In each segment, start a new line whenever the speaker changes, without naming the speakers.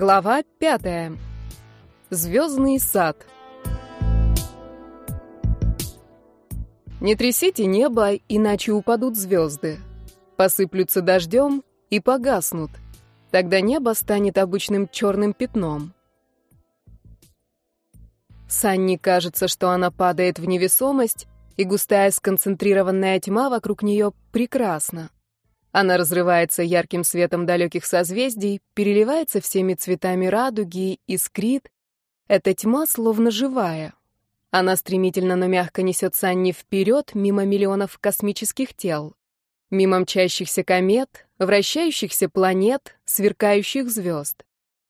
Глава пятая. Звездный сад. Не трясите небо, иначе упадут звезды. Посыплются дождем и погаснут. Тогда небо станет обычным черным пятном. Санни кажется, что она падает в невесомость, и густая сконцентрированная тьма вокруг нее прекрасна. Она разрывается ярким светом далеких созвездий, переливается всеми цветами радуги, искрит. Эта тьма словно живая. Она стремительно, но мягко несет Санни вперед, мимо миллионов космических тел. Мимо мчащихся комет, вращающихся планет, сверкающих звезд.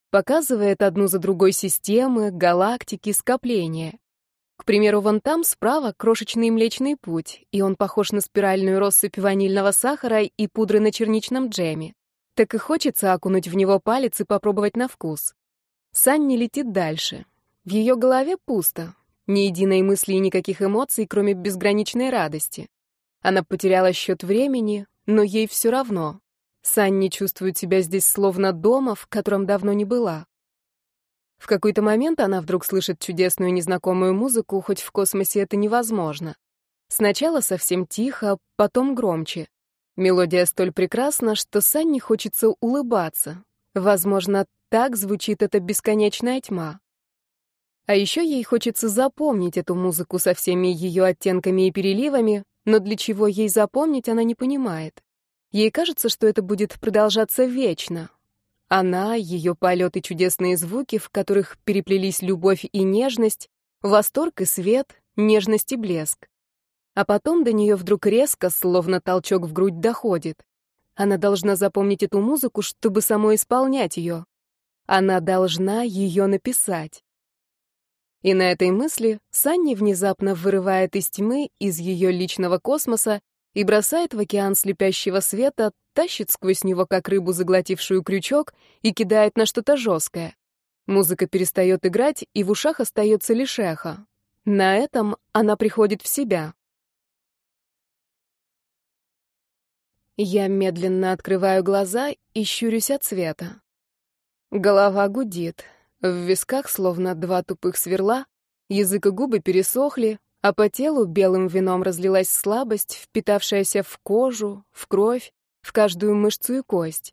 Показывает одну за другой системы, галактики, скопления. К примеру, вон там справа крошечный Млечный Путь, и он похож на спиральную россыпь ванильного сахара и пудры на черничном джеме. Так и хочется окунуть в него палец и попробовать на вкус. Санни летит дальше. В ее голове пусто. Ни единой мысли и никаких эмоций, кроме безграничной радости. Она потеряла счет времени, но ей все равно. Санни чувствует себя здесь словно дома, в котором давно не была. В какой-то момент она вдруг слышит чудесную незнакомую музыку, хоть в космосе это невозможно. Сначала совсем тихо, потом громче. Мелодия столь прекрасна, что Санни хочется улыбаться. Возможно, так звучит эта бесконечная тьма. А еще ей хочется запомнить эту музыку со всеми ее оттенками и переливами, но для чего ей запомнить, она не понимает. Ей кажется, что это будет продолжаться вечно, она, ее полет и чудесные звуки, в которых переплелись любовь и нежность, восторг и свет, нежность и блеск. А потом до нее вдруг резко, словно толчок в грудь, доходит. Она должна запомнить эту музыку, чтобы самой исполнять ее. Она должна ее написать. И на этой мысли Санни внезапно вырывает из тьмы, из ее личного космоса, и бросает в океан слепящего света, тащит сквозь него, как рыбу, заглотившую крючок, и кидает на что-то жесткое. Музыка перестает играть, и в ушах остается лишь эхо. На этом она приходит в себя. Я медленно открываю глаза и щурюсь от света. Голова гудит. В висках словно два тупых сверла, язык и губы пересохли, а по телу белым вином разлилась слабость, впитавшаяся в кожу, в кровь, в каждую мышцу и кость.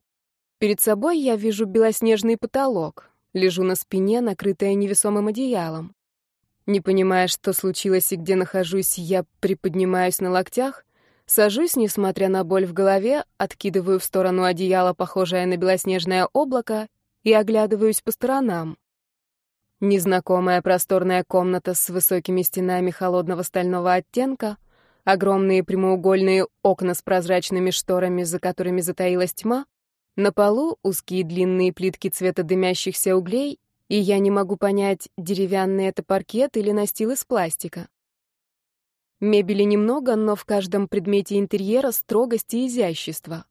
Перед собой я вижу белоснежный потолок, лежу на спине, накрытая невесомым одеялом. Не понимая, что случилось и где нахожусь, я приподнимаюсь на локтях, сажусь, несмотря на боль в голове, откидываю в сторону одеяла, похожее на белоснежное облако, и оглядываюсь по сторонам. Незнакомая просторная комната с высокими стенами холодного стального оттенка, огромные прямоугольные окна с прозрачными шторами, за которыми затаилась тьма, на полу узкие длинные плитки цвета дымящихся углей, и я не могу понять, деревянный это паркет или настил из пластика. Мебели немного, но в каждом предмете интерьера строгость и изящество.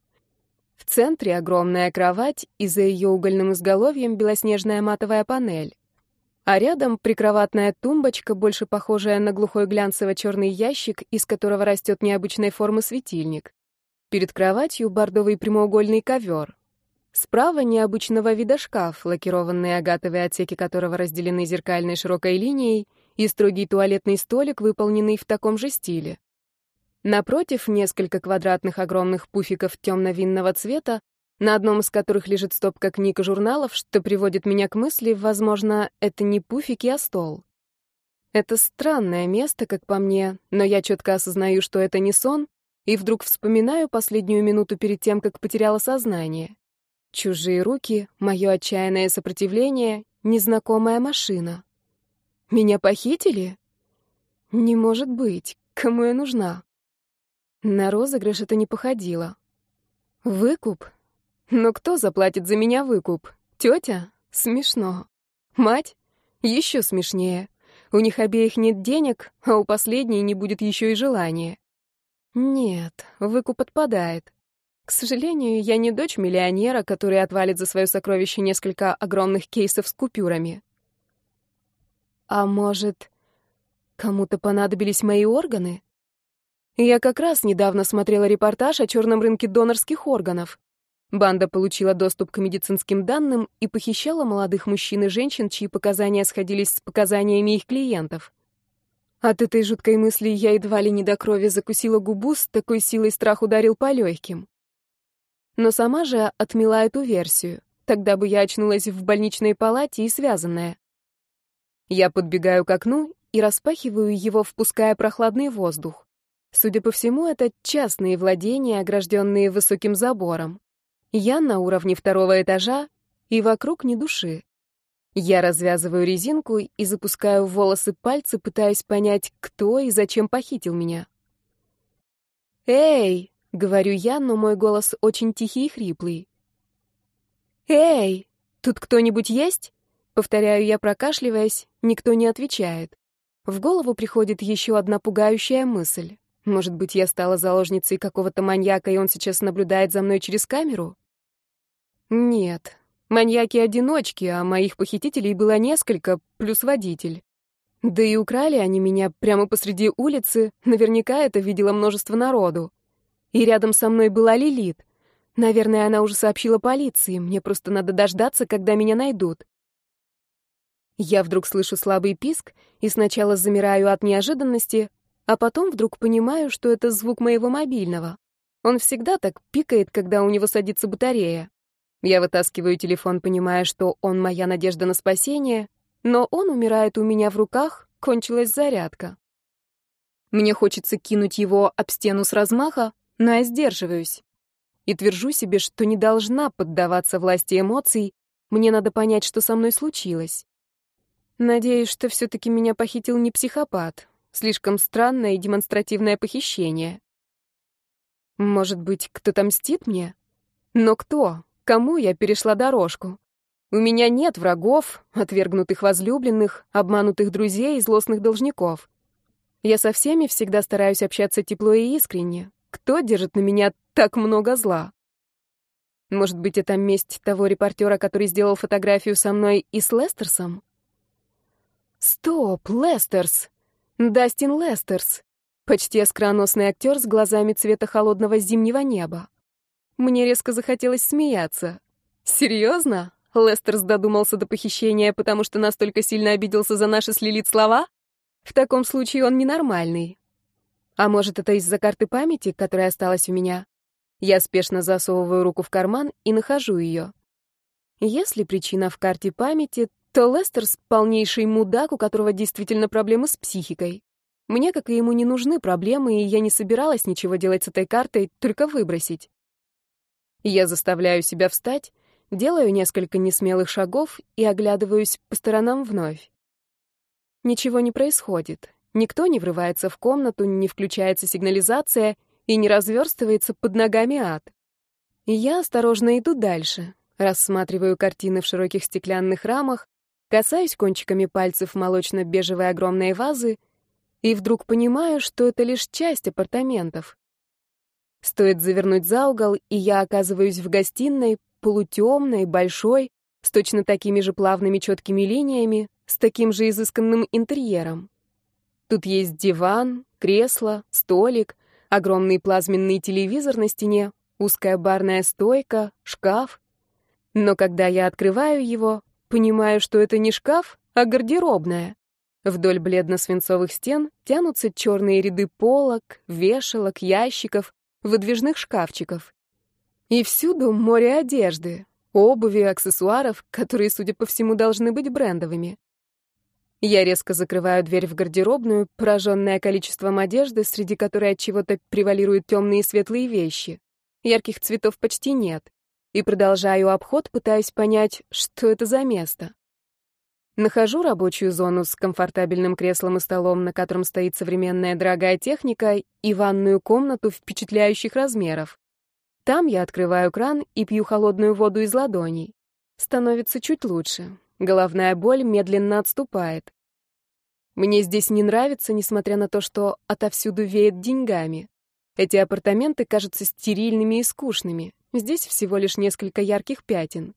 В центре огромная кровать, и за ее угольным изголовьем белоснежная матовая панель а рядом прикроватная тумбочка, больше похожая на глухой глянцево-черный ящик, из которого растет необычной формы светильник. Перед кроватью бордовый прямоугольный ковер. Справа необычного вида шкаф, лакированные агатовые отсеки которого разделены зеркальной широкой линией, и строгий туалетный столик, выполненный в таком же стиле. Напротив несколько квадратных огромных пуфиков темно-винного цвета, на одном из которых лежит стопка книг и журналов, что приводит меня к мысли, возможно, это не пуфики, а стол. Это странное место, как по мне, но я четко осознаю, что это не сон, и вдруг вспоминаю последнюю минуту перед тем, как потеряла сознание. Чужие руки, мое отчаянное сопротивление, незнакомая машина. Меня похитили? Не может быть. Кому я нужна? На розыгрыш это не походило. Выкуп? Но кто заплатит за меня выкуп? Тетя? Смешно. Мать? Еще смешнее. У них обеих нет денег, а у последней не будет еще и желания. Нет, выкуп отпадает. К сожалению, я не дочь миллионера, который отвалит за свое сокровище несколько огромных кейсов с купюрами. А может, кому-то понадобились мои органы? Я как раз недавно смотрела репортаж о черном рынке донорских органов. Банда получила доступ к медицинским данным и похищала молодых мужчин и женщин, чьи показания сходились с показаниями их клиентов. От этой жуткой мысли я едва ли не до крови закусила губу, с такой силой страх ударил по легким. Но сама же отмела эту версию. Тогда бы я очнулась в больничной палате и связанная. Я подбегаю к окну и распахиваю его, впуская прохладный воздух. Судя по всему, это частные владения, огражденные высоким забором. Я на уровне второго этажа, и вокруг ни души. Я развязываю резинку и запускаю в волосы пальцы, пытаясь понять, кто и зачем похитил меня. «Эй!» — говорю я, но мой голос очень тихий и хриплый. «Эй! Тут кто-нибудь есть?» Повторяю я, прокашливаясь, никто не отвечает. В голову приходит еще одна пугающая мысль. Может быть, я стала заложницей какого-то маньяка, и он сейчас наблюдает за мной через камеру? Нет. Маньяки-одиночки, а моих похитителей было несколько, плюс водитель. Да и украли они меня прямо посреди улицы, наверняка это видело множество народу. И рядом со мной была Лилит. Наверное, она уже сообщила полиции, мне просто надо дождаться, когда меня найдут. Я вдруг слышу слабый писк и сначала замираю от неожиданности, а потом вдруг понимаю, что это звук моего мобильного. Он всегда так пикает, когда у него садится батарея. Я вытаскиваю телефон, понимая, что он моя надежда на спасение, но он умирает у меня в руках, кончилась зарядка. Мне хочется кинуть его об стену с размаха, но я сдерживаюсь. И твержу себе, что не должна поддаваться власти эмоций, мне надо понять, что со мной случилось. Надеюсь, что все-таки меня похитил не психопат. Слишком странное и демонстративное похищение. Может быть, кто-то мстит мне? Но кто? Кому я перешла дорожку? У меня нет врагов, отвергнутых возлюбленных, обманутых друзей и злостных должников. Я со всеми всегда стараюсь общаться тепло и искренне. Кто держит на меня так много зла? Может быть, это месть того репортера, который сделал фотографию со мной и с Лестерсом? Стоп, Лестерс! Дастин Лестерс! Почти оскароносный актер с глазами цвета холодного зимнего неба. Мне резко захотелось смеяться. Серьезно? Лестерс додумался до похищения, потому что настолько сильно обиделся за наши с слова? В таком случае он ненормальный. А может, это из-за карты памяти, которая осталась у меня? Я спешно засовываю руку в карман и нахожу ее. Если причина в карте памяти, то Лестерс — полнейший мудак, у которого действительно проблемы с психикой. Мне, как и ему, не нужны проблемы, и я не собиралась ничего делать с этой картой, только выбросить. Я заставляю себя встать, делаю несколько несмелых шагов и оглядываюсь по сторонам вновь. Ничего не происходит. Никто не врывается в комнату, не включается сигнализация и не разверстывается под ногами ад. Я осторожно иду дальше, рассматриваю картины в широких стеклянных рамах, касаюсь кончиками пальцев молочно-бежевой огромной вазы и вдруг понимаю, что это лишь часть апартаментов. Стоит завернуть за угол, и я оказываюсь в гостиной, полутемной, большой, с точно такими же плавными четкими линиями, с таким же изысканным интерьером. Тут есть диван, кресло, столик, огромный плазменный телевизор на стене, узкая барная стойка, шкаф. Но когда я открываю его, понимаю, что это не шкаф, а гардеробная. Вдоль бледно-свинцовых стен тянутся черные ряды полок, вешалок, ящиков, выдвижных шкафчиков. И всюду море одежды, обуви, аксессуаров, которые, судя по всему, должны быть брендовыми. Я резко закрываю дверь в гардеробную, пораженная количеством одежды, среди которой от чего-то превалируют темные и светлые вещи. Ярких цветов почти нет. И продолжаю обход, пытаясь понять, что это за место. Нахожу рабочую зону с комфортабельным креслом и столом, на котором стоит современная дорогая техника, и ванную комнату впечатляющих размеров. Там я открываю кран и пью холодную воду из ладоней. Становится чуть лучше. Головная боль медленно отступает. Мне здесь не нравится, несмотря на то, что отовсюду веет деньгами. Эти апартаменты кажутся стерильными и скучными. Здесь всего лишь несколько ярких пятен.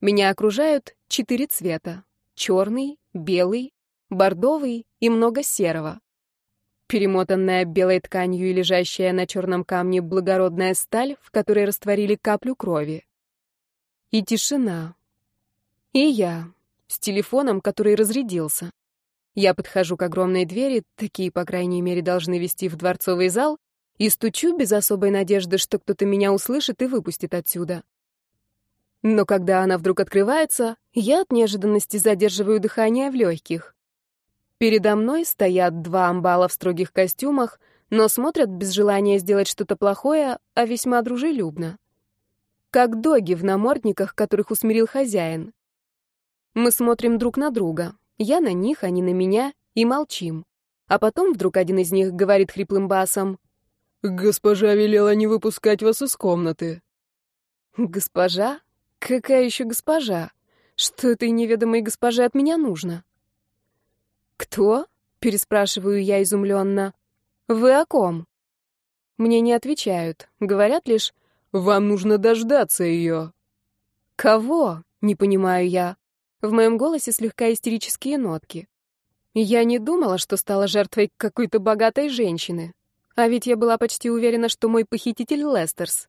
Меня окружают четыре цвета черный, белый, бордовый и много серого. перемотанная белой тканью и лежащая на черном камне благородная сталь, в которой растворили каплю крови. И тишина. И я, с телефоном, который разрядился. Я подхожу к огромной двери, такие, по крайней мере, должны вести в дворцовый зал, и стучу без особой надежды, что кто-то меня услышит и выпустит отсюда. Но когда она вдруг открывается, я от неожиданности задерживаю дыхание в легких. Передо мной стоят два амбала в строгих костюмах, но смотрят без желания сделать что-то плохое, а весьма дружелюбно. Как доги в намордниках, которых усмирил хозяин. Мы смотрим друг на друга. Я на них, они на меня, и молчим. А потом вдруг один из них говорит хриплым басом. «Госпожа велела не выпускать вас из комнаты». «Госпожа? Какая еще госпожа? Что этой неведомой госпоже от меня нужно?» «Кто?» — переспрашиваю я изумленно. «Вы о ком?» Мне не отвечают, говорят лишь «Вам нужно дождаться ее». «Кого?» — не понимаю я. В моем голосе слегка истерические нотки. Я не думала, что стала жертвой какой-то богатой женщины. А ведь я была почти уверена, что мой похититель Лестерс.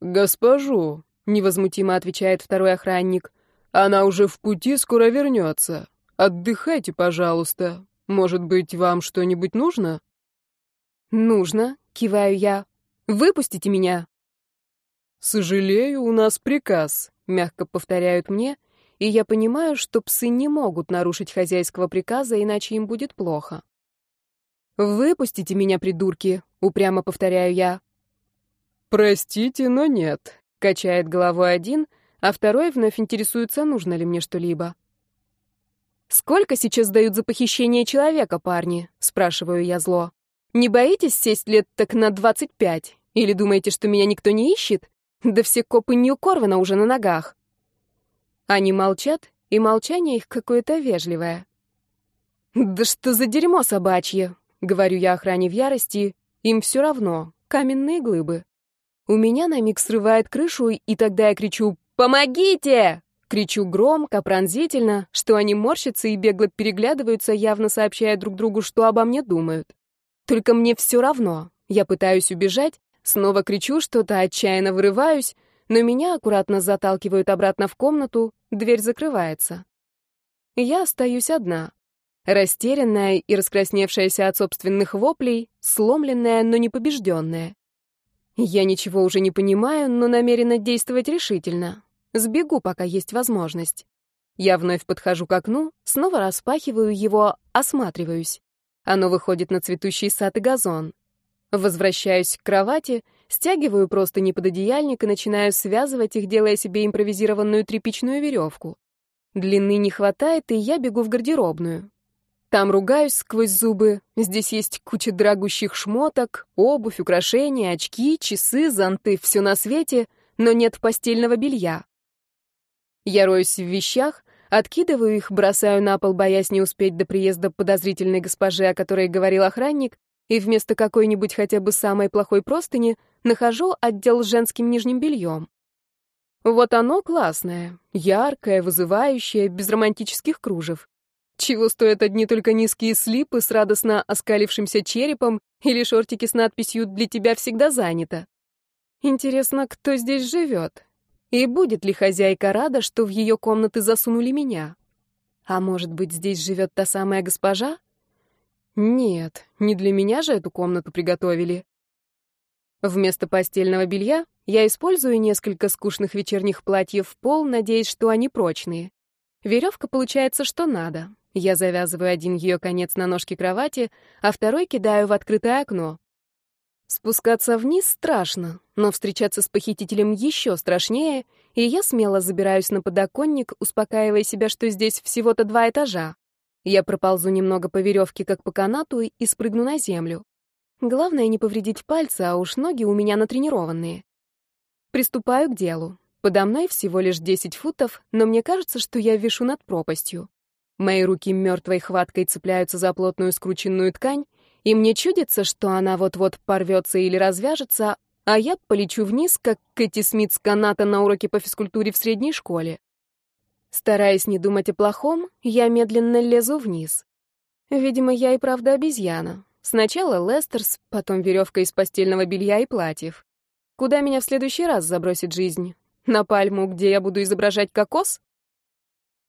«Госпожу», — невозмутимо отвечает второй охранник, — «она уже в пути, скоро вернется. Отдыхайте, пожалуйста. Может быть, вам что-нибудь нужно?» «Нужно», — киваю я. «Выпустите меня». «Сожалею, у нас приказ», — мягко повторяют мне, и я понимаю, что псы не могут нарушить хозяйского приказа, иначе им будет плохо. «Выпустите меня, придурки!» — упрямо повторяю я. «Простите, но нет», — качает головой один, а второй вновь интересуется, нужно ли мне что-либо. «Сколько сейчас дают за похищение человека, парни?» — спрашиваю я зло. «Не боитесь сесть лет так на двадцать пять? Или думаете, что меня никто не ищет? Да все копы Нью-Корвина уже на ногах». Они молчат, и молчание их какое-то вежливое. «Да что за дерьмо собачье!» Говорю я охране в ярости, им все равно, каменные глыбы. У меня на миг срывает крышу, и тогда я кричу «Помогите!» Кричу громко, пронзительно, что они морщатся и бегло переглядываются, явно сообщая друг другу, что обо мне думают. Только мне все равно. Я пытаюсь убежать, снова кричу что-то, отчаянно вырываюсь, но меня аккуратно заталкивают обратно в комнату, дверь закрывается. Я остаюсь одна. Растерянная и раскрасневшаяся от собственных воплей, сломленная, но не побежденная. Я ничего уже не понимаю, но намерена действовать решительно. Сбегу, пока есть возможность. Я вновь подхожу к окну, снова распахиваю его, осматриваюсь. Оно выходит на цветущий сад и газон. Возвращаюсь к кровати, стягиваю просто не пододеяльник и начинаю связывать их, делая себе импровизированную тряпичную веревку. Длины не хватает, и я бегу в гардеробную. Там ругаюсь сквозь зубы. Здесь есть куча дорогущих шмоток, обувь, украшения, очки, часы, зонты, все на свете, но нет постельного белья. Я роюсь в вещах, откидываю их, бросаю на пол, боясь не успеть до приезда подозрительной госпожи, о которой говорил охранник, и вместо какой-нибудь хотя бы самой плохой простыни нахожу отдел с женским нижним бельем. Вот оно классное, яркое, вызывающее, без романтических кружев. Чего стоят одни только низкие слипы с радостно оскалившимся черепом или шортики с надписью «Для тебя всегда занято». Интересно, кто здесь живет? И будет ли хозяйка рада, что в ее комнаты засунули меня? А может быть, здесь живет та самая госпожа? Нет, не для меня же эту комнату приготовили. Вместо постельного белья я использую несколько скучных вечерних платьев в пол, надеясь, что они прочные. Веревка получается, что надо. Я завязываю один ее конец на ножке кровати, а второй кидаю в открытое окно. Спускаться вниз страшно, но встречаться с похитителем еще страшнее, и я смело забираюсь на подоконник, успокаивая себя, что здесь всего-то два этажа. Я проползу немного по веревке, как по канату, и спрыгну на землю. Главное не повредить пальцы, а уж ноги у меня натренированные. Приступаю к делу. Подо мной всего лишь 10 футов, но мне кажется, что я вишу над пропастью. Мои руки мертвой хваткой цепляются за плотную скрученную ткань, и мне чудится, что она вот-вот порвется или развяжется, а я полечу вниз, как Кэти Смит с каната на уроке по физкультуре в средней школе. Стараясь не думать о плохом, я медленно лезу вниз. Видимо, я и правда обезьяна. Сначала Лестерс, потом веревка из постельного белья и платьев. Куда меня в следующий раз забросит жизнь? На пальму, где я буду изображать кокос?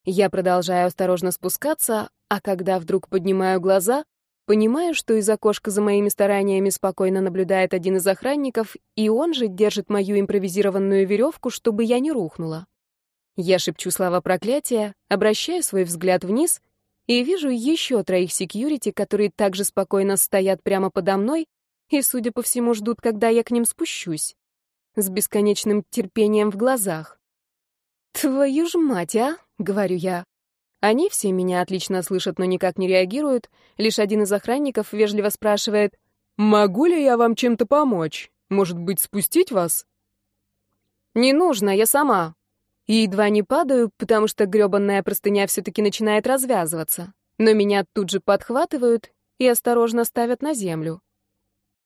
Я продолжаю осторожно спускаться, а когда вдруг поднимаю глаза, понимаю, что из окошка за моими стараниями спокойно наблюдает один из охранников, и он же держит мою импровизированную веревку, чтобы я не рухнула. Я шепчу слова проклятия, обращаю свой взгляд вниз и вижу еще троих секьюрити, которые также спокойно стоят прямо подо мной и, судя по всему, ждут, когда я к ним спущусь с бесконечным терпением в глазах. «Твою ж мать, а!» — говорю я. Они все меня отлично слышат, но никак не реагируют. Лишь один из охранников вежливо спрашивает, «Могу ли я вам чем-то помочь? Может быть, спустить вас?» «Не нужно, я сама». И едва не падаю, потому что грёбанная простыня все-таки начинает развязываться. Но меня тут же подхватывают и осторожно ставят на землю.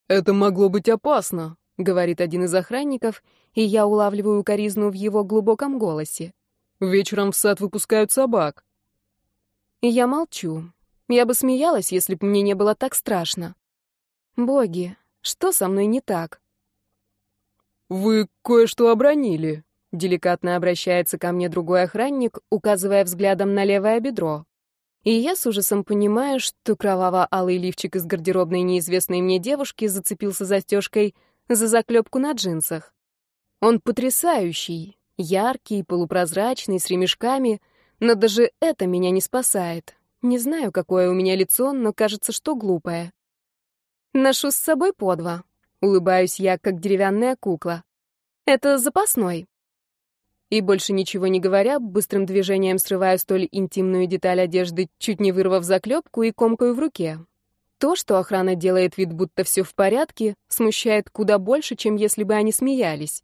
«Это могло быть опасно», —
говорит один из охранников, и я улавливаю укоризну в его глубоком голосе.
«Вечером в сад выпускают собак».
Я молчу. Я бы смеялась, если бы мне не было так страшно. Боги, что со мной не так?
«Вы кое-что обронили», —
деликатно обращается ко мне другой охранник, указывая взглядом на левое бедро. И я с ужасом понимаю, что кроваво-алый лифчик из гардеробной неизвестной мне девушки зацепился застежкой за заклепку на джинсах. Он потрясающий, яркий, полупрозрачный, с ремешками, но даже это меня не спасает. Не знаю, какое у меня лицо, но кажется, что глупое. Ношу с собой по два. Улыбаюсь я, как деревянная кукла. Это запасной. И больше ничего не говоря, быстрым движением срываю столь интимную деталь одежды, чуть не вырвав заклепку и комкаю в руке. То, что охрана делает вид, будто все в порядке, смущает куда больше, чем если бы они смеялись.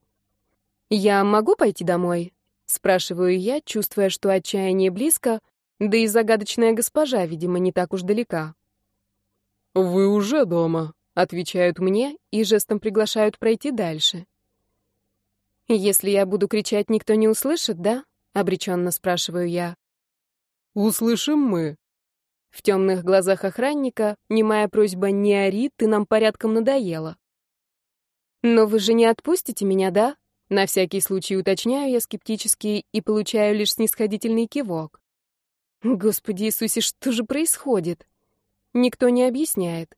«Я могу пойти домой?» — спрашиваю я, чувствуя, что отчаяние близко, да и загадочная госпожа, видимо, не так уж далека.
«Вы уже дома», —
отвечают мне и жестом приглашают пройти дальше. «Если я буду кричать, никто не услышит, да?» — обреченно спрашиваю я.
«Услышим мы»,
в темных глазах охранника немая просьба «не ори, ты нам порядком надоела». «Но вы же не отпустите меня, да?» На всякий случай уточняю я скептически и получаю лишь снисходительный кивок. Господи Иисусе, что же происходит? Никто не объясняет.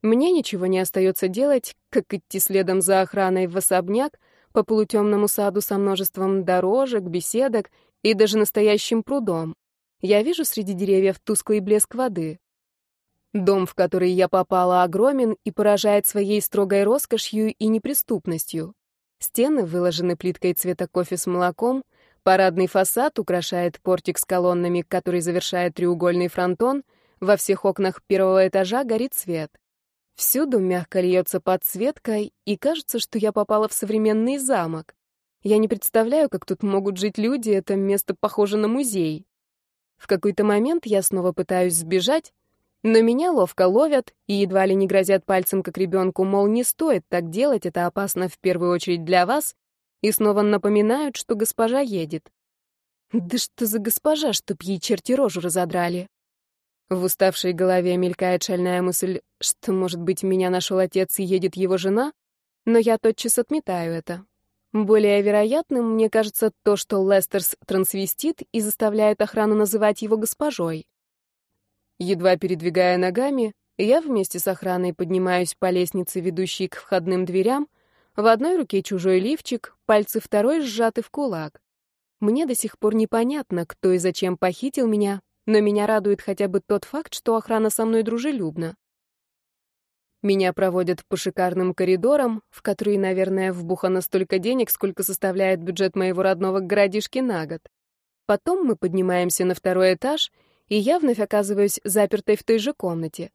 Мне ничего не остается делать, как идти следом за охраной в особняк по полутемному саду со множеством дорожек, беседок и даже настоящим прудом я вижу среди деревьев тусклый блеск воды. Дом, в который я попала, огромен и поражает своей строгой роскошью и неприступностью. Стены выложены плиткой цвета кофе с молоком, парадный фасад украшает портик с колоннами, который завершает треугольный фронтон, во всех окнах первого этажа горит свет. Всюду мягко льется подсветка, и кажется, что я попала в современный замок. Я не представляю, как тут могут жить люди, это место похоже на музей. В какой-то момент я снова пытаюсь сбежать, но меня ловко ловят и едва ли не грозят пальцем, как ребенку, мол, не стоит так делать, это опасно в первую очередь для вас, и снова напоминают, что госпожа едет. Да что за госпожа, чтоб ей черти рожу разодрали? В уставшей голове мелькает шальная мысль, что, может быть, меня нашел отец и едет его жена, но я тотчас отметаю это. Более вероятным, мне кажется, то, что Лестерс трансвестит и заставляет охрану называть его госпожой. Едва передвигая ногами, я вместе с охраной поднимаюсь по лестнице, ведущей к входным дверям, в одной руке чужой лифчик, пальцы второй сжаты в кулак. Мне до сих пор непонятно, кто и зачем похитил меня, но меня радует хотя бы тот факт, что охрана со мной дружелюбна. Меня проводят по шикарным коридорам, в которые, наверное, вбухано столько денег, сколько составляет бюджет моего родного городишки на год. Потом мы поднимаемся на второй этаж, и я вновь оказываюсь запертой в той же комнате.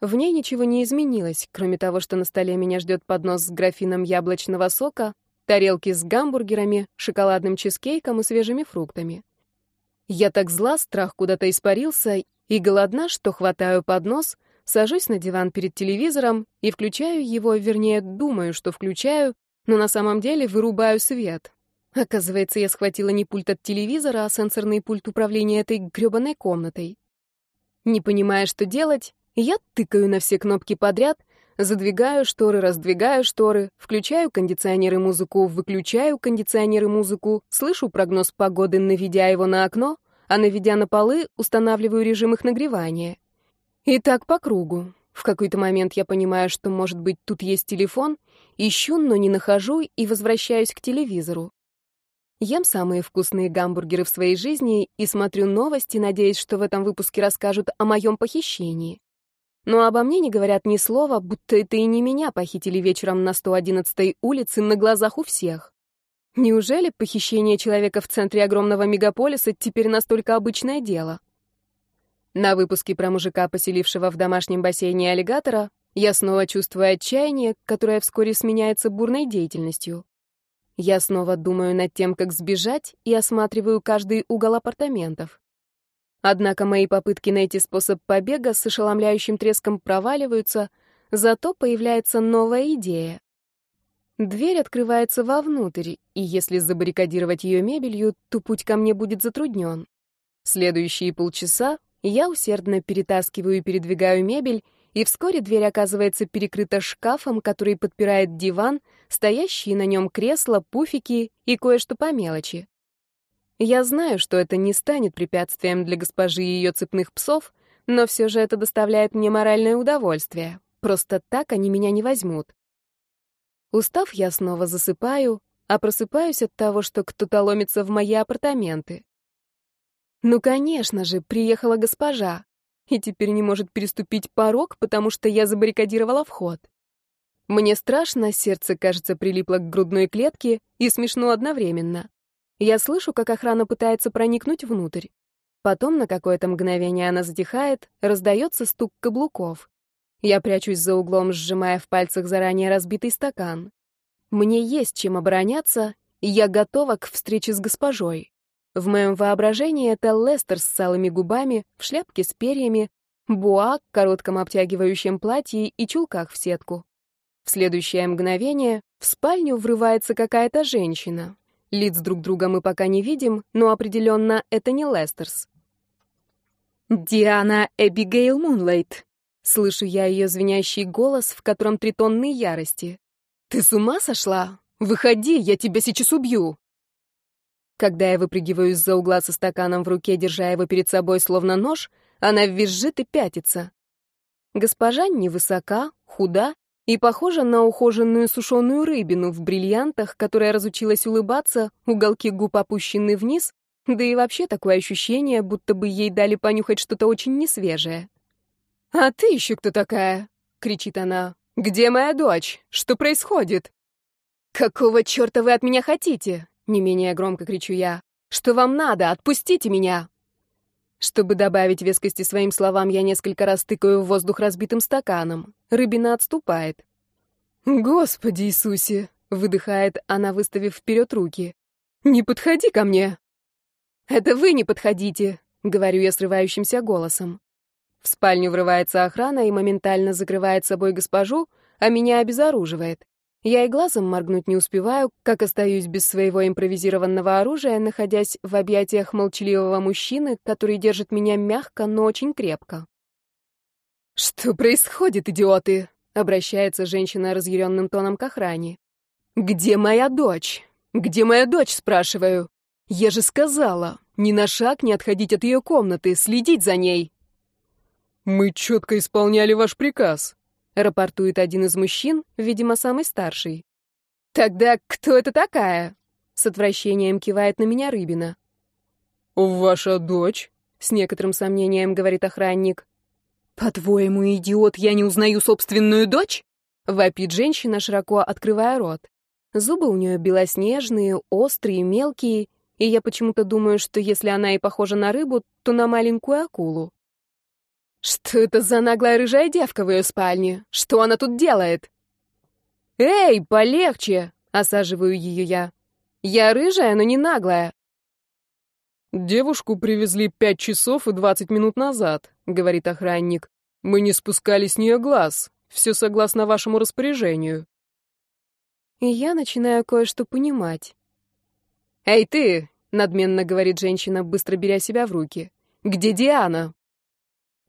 В ней ничего не изменилось, кроме того, что на столе меня ждет поднос с графином яблочного сока, тарелки с гамбургерами, шоколадным чизкейком и свежими фруктами. Я так зла, страх куда-то испарился, и голодна, что хватаю поднос — Сажусь на диван перед телевизором и включаю его, вернее, думаю, что включаю, но на самом деле вырубаю свет. Оказывается, я схватила не пульт от телевизора, а сенсорный пульт управления этой грёбаной комнатой. Не понимая, что делать, Я тыкаю на все кнопки подряд, задвигаю шторы, раздвигаю шторы, включаю кондиционеры музыку, выключаю кондиционеры музыку, слышу прогноз погоды, наведя его на окно, а наведя на полы, устанавливаю режим их нагревания. И так по кругу. В какой-то момент я понимаю, что, может быть, тут есть телефон, ищу, но не нахожу и возвращаюсь к телевизору. Ем самые вкусные гамбургеры в своей жизни и смотрю новости, надеясь, что в этом выпуске расскажут о моем похищении. Но обо мне не говорят ни слова, будто это и не меня похитили вечером на 111-й улице на глазах у всех. Неужели похищение человека в центре огромного мегаполиса теперь настолько обычное дело? На выпуске про мужика, поселившего в домашнем бассейне аллигатора, я снова чувствую отчаяние, которое вскоре сменяется бурной деятельностью. Я снова думаю над тем, как сбежать, и осматриваю каждый угол апартаментов. Однако мои попытки найти способ побега с ошеломляющим треском проваливаются, зато появляется новая идея. Дверь открывается вовнутрь, и если забаррикадировать ее мебелью, то путь ко мне будет затруднен. Следующие полчаса я усердно перетаскиваю и передвигаю мебель, и вскоре дверь оказывается перекрыта шкафом, который подпирает диван, стоящие на нем кресла, пуфики и кое-что по мелочи. Я знаю, что это не станет препятствием для госпожи и ее цепных псов, но все же это доставляет мне моральное удовольствие. Просто так они меня не возьмут. Устав, я снова засыпаю, а просыпаюсь от того, что кто-то ломится в мои апартаменты. Ну, конечно же, приехала госпожа, и теперь не может переступить порог, потому что я забаррикадировала вход. Мне страшно, сердце, кажется, прилипло к грудной клетке, и смешно одновременно. Я слышу, как охрана пытается проникнуть внутрь. Потом на какое-то мгновение она затихает, раздается стук каблуков. Я прячусь за углом, сжимая в пальцах заранее разбитый стакан. Мне есть чем обороняться, и я готова к встрече с госпожой. В моем воображении это Лестер с салыми губами, в шляпке с перьями, буа, коротком обтягивающем платье и чулках в сетку. В следующее мгновение в спальню врывается какая-то женщина. Лиц друг друга мы пока не видим, но определенно это не Лестерс. «Диана Эбигейл Мунлайт», — слышу я ее звенящий голос, в котором три тонны ярости. «Ты с ума сошла? Выходи, я тебя сейчас убью!» Когда я выпрыгиваю из-за угла со стаканом в руке, держа его перед собой словно нож, она визжит и пятится. Госпожа невысока, худа и похожа на ухоженную сушеную рыбину в бриллиантах, которая разучилась улыбаться, уголки губ опущены вниз, да и вообще такое ощущение, будто бы ей дали понюхать что-то очень несвежее. «А ты еще кто такая?» — кричит она. «Где моя дочь? Что происходит?» «Какого черта вы от меня хотите?» Не менее громко кричу я. «Что вам надо? Отпустите меня!» Чтобы добавить вескости своим словам, я несколько раз тыкаю в воздух разбитым стаканом. Рыбина отступает. «Господи Иисусе!» — выдыхает она, выставив вперед руки. «Не подходи ко мне!» «Это вы не подходите!» — говорю я срывающимся голосом. В спальню врывается охрана и моментально закрывает собой госпожу, а меня обезоруживает. Я и глазом моргнуть не успеваю, как остаюсь без своего импровизированного оружия, находясь в объятиях молчаливого мужчины, который держит меня мягко, но очень крепко. «Что происходит, идиоты?» — обращается женщина разъяренным тоном к охране. «Где моя дочь? Где моя дочь, спрашиваю? Я же сказала, ни на шаг не отходить от ее комнаты, следить за ней».
«Мы четко исполняли ваш приказ», —
рапортует один из мужчин, видимо, самый старший. «Тогда кто это такая?» — с отвращением кивает на меня Рыбина.
«Ваша дочь?» — с некоторым сомнением говорит охранник.
«По-твоему, идиот, я не узнаю собственную дочь?» — вопит женщина, широко открывая рот. Зубы у нее белоснежные, острые, мелкие, и я почему-то думаю, что если она и похожа на рыбу, то на маленькую акулу. Что это за наглая рыжая девка в ее спальне? Что она тут делает? Эй, полегче, осаживаю ее я. Я рыжая, но не наглая.
Девушку привезли пять часов и двадцать минут назад, говорит охранник. Мы не спускали с нее глаз. Все согласно вашему распоряжению.
И я начинаю кое-что понимать. «Эй, ты!» — надменно говорит женщина, быстро беря себя в руки. «Где Диана?»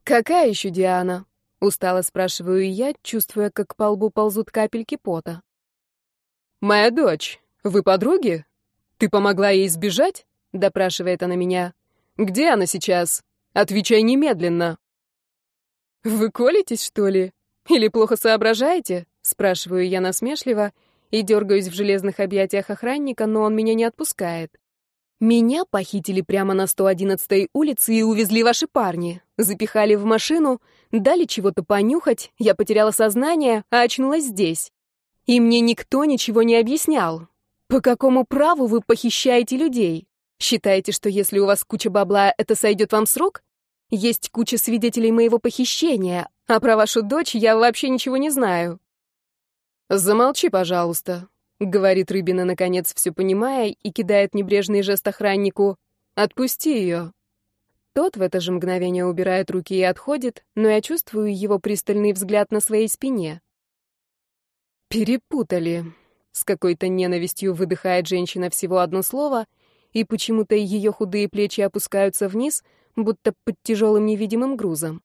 «Какая еще Диана?» Устало спрашиваю я, чувствуя, как по лбу ползут капельки пота.
«Моя дочь, вы подруги? Ты помогла ей сбежать?» — допрашивает она меня. «Где она сейчас? Отвечай немедленно».
«Вы колитесь, что ли? Или плохо соображаете?» — спрашиваю я насмешливо и дергаюсь в железных объятиях охранника, но он меня не отпускает. Меня похитили прямо на 111-й улице и увезли ваши парни. Запихали в машину, дали чего-то понюхать, я потеряла сознание, а очнулась здесь. И мне никто ничего не объяснял. По какому праву вы похищаете людей? Считаете, что если у вас куча бабла, это сойдет вам срок? Есть куча свидетелей моего похищения, а про вашу дочь я вообще ничего не знаю.
Замолчи, пожалуйста, говорит Рыбина, наконец все понимая, и кидает небрежный жест охраннику. «Отпусти ее».
Тот в это же мгновение убирает руки и отходит, но я чувствую его пристальный взгляд на своей спине.
«Перепутали», — с какой-то ненавистью выдыхает женщина всего одно слово, и почему-то ее худые плечи опускаются вниз, будто под тяжелым невидимым грузом.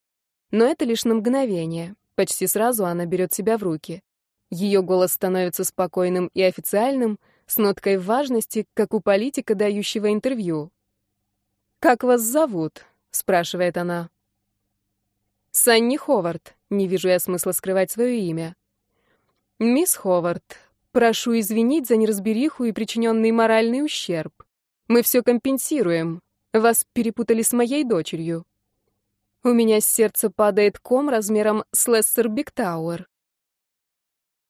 Но это лишь на мгновение. Почти сразу она берет себя в руки. Ее голос становится спокойным и официальным, с ноткой важности, как у политика, дающего интервью. «Как вас зовут?» — спрашивает она.
«Санни Ховард. Не вижу я смысла скрывать свое имя». «Мисс Ховард, прошу извинить за неразбериху и причиненный моральный ущерб. Мы все компенсируем. Вас перепутали с моей дочерью». У меня с сердца падает ком размером с Лессер Биктауэр.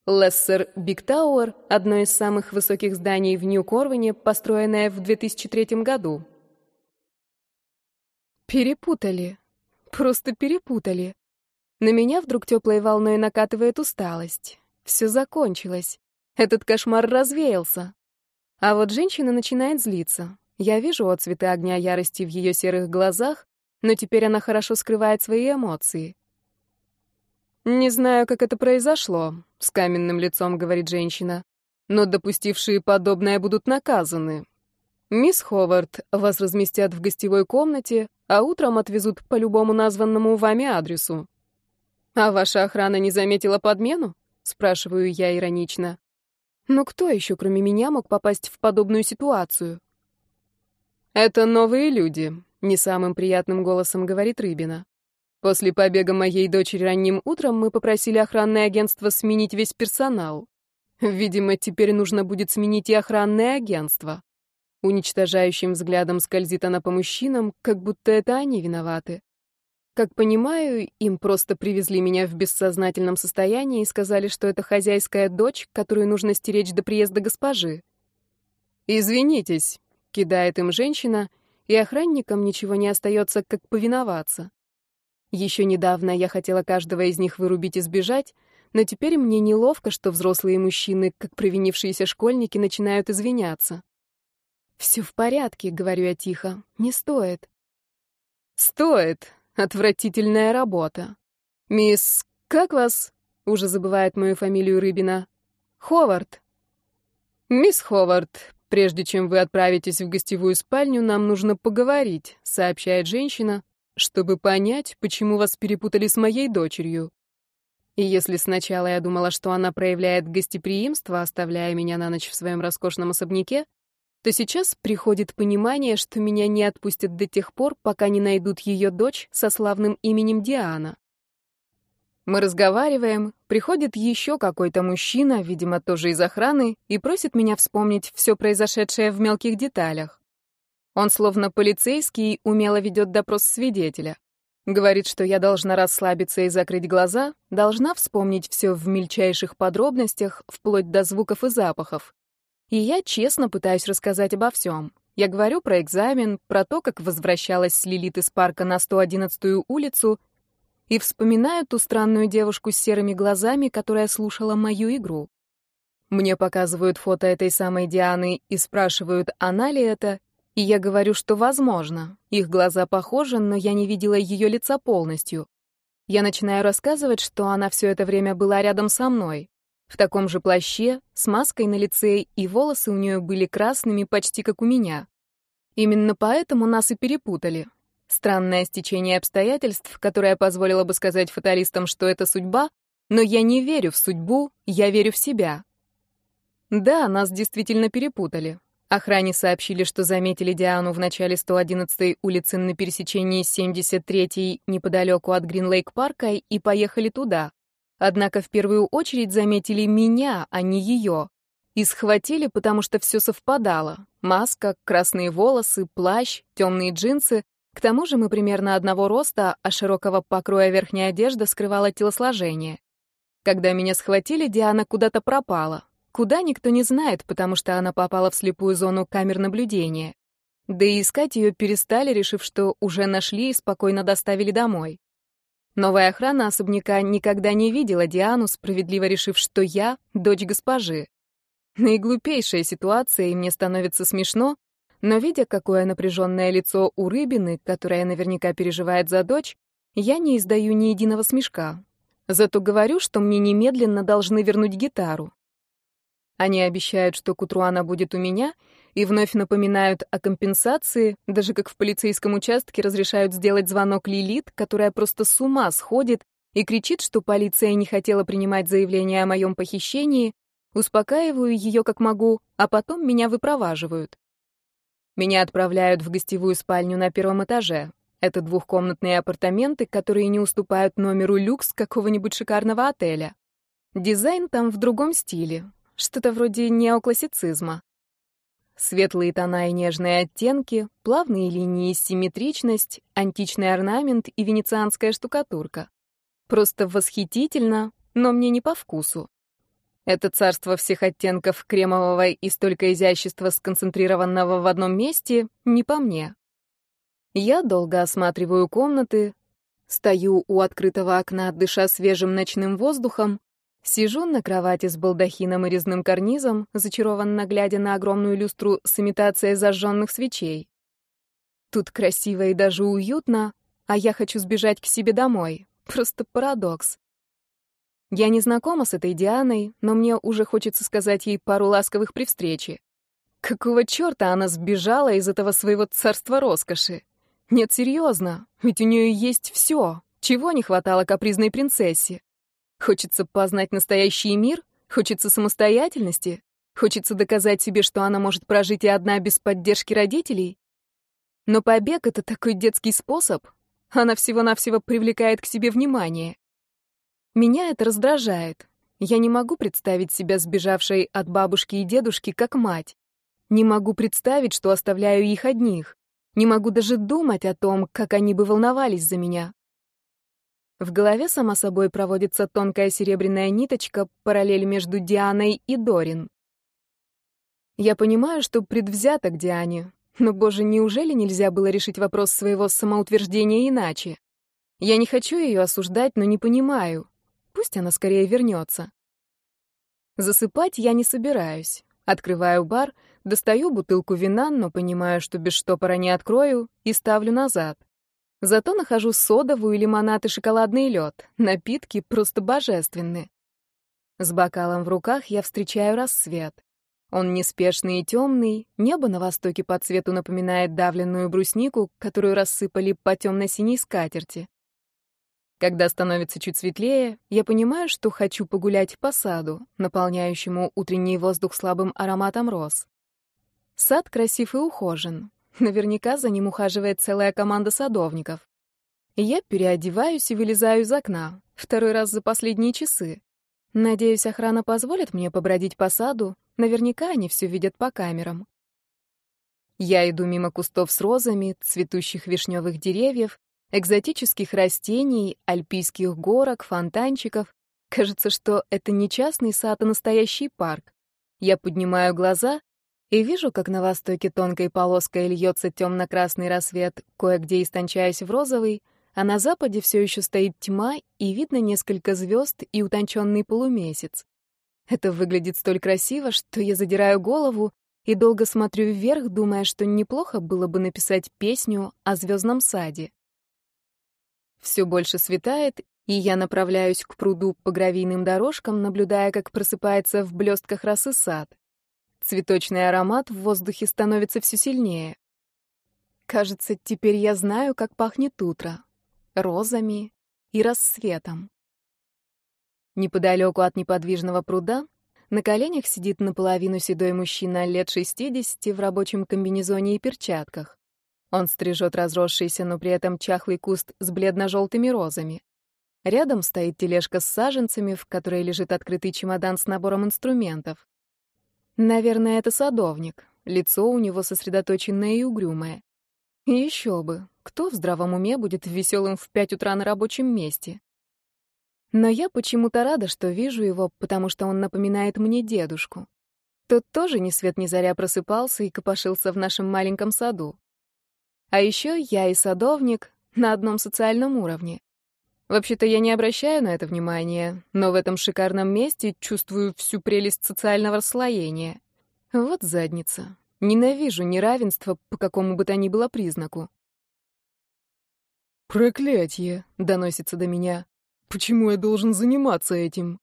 Лессер Биктауэр — одно из самых высоких зданий в Нью-Корвине, построенное в 2003 году. Перепутали. Просто перепутали. На меня вдруг теплой волной накатывает усталость. Все закончилось. Этот кошмар развеялся. А вот женщина начинает злиться. Я вижу отцветы огня ярости в ее серых глазах, но теперь она хорошо скрывает свои эмоции. «Не знаю, как это произошло», — с каменным лицом говорит женщина. «Но допустившие подобное будут наказаны. Мисс Ховард, вас разместят в гостевой комнате, а утром отвезут по любому названному вами адресу». «А ваша охрана не заметила подмену?» — спрашиваю я иронично. «Но кто еще, кроме меня, мог попасть в подобную ситуацию?» «Это новые люди», — не самым приятным голосом говорит Рыбина. После побега моей дочери ранним утром мы попросили охранное агентство сменить весь персонал. Видимо, теперь нужно будет сменить и охранное агентство. Уничтожающим взглядом скользит она по мужчинам, как будто это они виноваты. Как понимаю, им просто привезли меня в бессознательном состоянии и сказали, что это хозяйская дочь, которую нужно стеречь до приезда госпожи. «Извинитесь», — кидает им женщина, и охранникам ничего не остается, как повиноваться. Еще недавно я хотела каждого из них вырубить и сбежать, но теперь мне неловко, что взрослые мужчины, как провинившиеся школьники, начинают извиняться. «Все в порядке», — говорю я тихо, — «не стоит». «Стоит. Отвратительная работа. Мисс... Как вас?» — уже забывает мою фамилию Рыбина. «Ховард». «Мисс Ховард, прежде чем вы отправитесь в гостевую спальню, нам нужно поговорить», — сообщает женщина, чтобы понять, почему вас перепутали с моей дочерью. И если сначала я думала, что она проявляет гостеприимство, оставляя меня на ночь в своем роскошном особняке, то сейчас приходит понимание, что меня не отпустят до тех пор, пока не найдут ее дочь со славным именем Диана. Мы разговариваем, приходит еще какой-то мужчина, видимо, тоже из охраны, и просит меня вспомнить все произошедшее в мелких деталях. Он, словно полицейский, умело ведет допрос свидетеля. Говорит, что я должна расслабиться и закрыть глаза, должна вспомнить все в мельчайших подробностях, вплоть до звуков и запахов. И я честно пытаюсь рассказать обо всем. Я говорю про экзамен, про то, как возвращалась с Лилит из парка на 111-ю улицу, и вспоминаю ту странную девушку с серыми глазами, которая слушала мою игру. Мне показывают фото этой самой Дианы и спрашивают, она ли это, и я говорю, что возможно. Их глаза похожи, но я не видела ее лица полностью. Я начинаю рассказывать, что она все это время была рядом со мной. В таком же плаще, с маской на лице, и волосы у нее были красными, почти как у меня. Именно поэтому нас и перепутали.
Странное стечение обстоятельств, которое позволило бы сказать фаталистам, что это судьба, но я не верю в судьбу, я верю в себя. Да, нас действительно перепутали. Охране сообщили, что заметили Диану в начале 111-й улицы на пересечении 73-й неподалеку от Гринлейк-парка и поехали туда. Однако в первую очередь заметили меня, а не ее. И схватили, потому что все совпадало. Маска, красные волосы, плащ, темные джинсы. К тому же мы примерно одного роста, а широкого покроя верхняя одежда скрывала телосложение. Когда меня схватили, Диана куда-то пропала. Куда никто не знает, потому что она попала в слепую зону камер наблюдения. Да и искать ее перестали, решив, что уже нашли и спокойно доставили домой. Новая охрана особняка никогда не видела Диану, справедливо решив, что я — дочь госпожи. Наиглупейшая ситуация, и мне становится смешно, но видя, какое напряженное лицо у Рыбины, которая наверняка переживает за дочь, я не издаю ни единого смешка. Зато говорю, что мне немедленно должны вернуть гитару. Они обещают, что к утру она будет у меня, и вновь напоминают о компенсации, даже как в полицейском участке разрешают сделать звонок Лилит, которая просто с ума сходит и кричит, что полиция не хотела принимать заявление о моем похищении, успокаиваю ее как могу, а потом меня выпроваживают. Меня отправляют в гостевую спальню на первом этаже. Это двухкомнатные апартаменты, которые не уступают номеру люкс какого-нибудь шикарного отеля. Дизайн там в другом стиле, что-то вроде неоклассицизма. Светлые тона и нежные оттенки, плавные линии, симметричность, античный орнамент и венецианская штукатурка. Просто восхитительно, но мне не по вкусу. Это царство всех оттенков кремового и столько изящества, сконцентрированного в одном месте, не по мне. Я долго осматриваю комнаты, стою у открытого окна, дыша свежим ночным воздухом, Сижу на кровати с балдахином и резным карнизом, зачарованно глядя на огромную люстру с имитацией зажженных свечей. Тут красиво и даже уютно, а я хочу сбежать к себе домой. Просто парадокс. Я не знакома с этой Дианой, но мне уже хочется сказать ей пару ласковых при встрече. Какого черта она сбежала из этого своего царства роскоши? Нет, серьезно, ведь у нее есть все. Чего не хватало капризной принцессе? Хочется познать настоящий мир, хочется самостоятельности, хочется доказать себе, что она может прожить и одна без поддержки родителей. Но побег — это такой детский способ. Она всего-навсего привлекает к себе внимание. Меня это раздражает. Я не могу представить себя сбежавшей от бабушки и дедушки как мать. Не могу представить, что оставляю их одних. Не могу даже думать о том, как они бы волновались за меня. В голове, само собой, проводится тонкая серебряная ниточка, параллель между Дианой и Дорин. Я понимаю, что предвзято к Диане, но, боже, неужели нельзя было решить вопрос своего самоутверждения иначе? Я не хочу ее осуждать, но не понимаю. Пусть она скорее вернется. Засыпать я не собираюсь. Открываю бар, достаю бутылку вина, но понимаю, что без штопора не открою, и ставлю назад. Зато нахожу содовую, лимонад и шоколадный лед. Напитки просто божественны. С бокалом в руках я встречаю рассвет. Он неспешный и темный, небо на востоке по цвету напоминает давленную бруснику, которую рассыпали по темно-синей скатерти. Когда становится чуть светлее, я понимаю, что хочу погулять по саду, наполняющему утренний воздух слабым ароматом роз. Сад красив и ухожен. Наверняка за ним ухаживает целая команда садовников. Я переодеваюсь и вылезаю из окна. Второй раз за последние часы. Надеюсь, охрана позволит мне побродить по саду. Наверняка они все видят по камерам. Я иду мимо кустов с розами, цветущих вишневых деревьев, экзотических растений, альпийских горок, фонтанчиков. Кажется, что это не частный сад, а настоящий парк. Я поднимаю глаза и вижу, как на востоке тонкой полоской льется темно-красный рассвет, кое-где истончаясь в розовый, а на западе все еще стоит тьма, и видно несколько звезд и утонченный полумесяц. Это выглядит столь красиво, что я задираю голову и долго смотрю вверх, думая, что неплохо было бы написать песню о звездном саде. Все больше светает, и я направляюсь к пруду по гравийным дорожкам, наблюдая, как просыпается в блестках росы сад. Цветочный аромат в воздухе становится все сильнее.
Кажется, теперь я знаю, как пахнет утро. Розами и рассветом.
Неподалеку от неподвижного пруда на коленях сидит наполовину седой мужчина лет 60 в рабочем комбинезоне и перчатках. Он стрижет разросшийся, но при этом чахлый куст с бледно-желтыми розами. Рядом стоит тележка с саженцами, в которой лежит открытый чемодан с набором инструментов. Наверное, это садовник. Лицо у него сосредоточенное и угрюмое. И еще бы, кто в здравом уме будет веселым в пять утра на рабочем месте? Но я почему-то рада, что вижу его, потому что он напоминает мне дедушку. Тот тоже ни свет ни заря просыпался и копошился в нашем маленьком саду. А еще я и садовник на одном социальном уровне. Вообще-то я не обращаю на это внимания, но в этом шикарном месте чувствую всю прелесть социального расслоения. Вот задница. Ненавижу неравенство по какому бы то ни было признаку.
«Проклятье!» — доносится до меня. Почему я должен заниматься этим?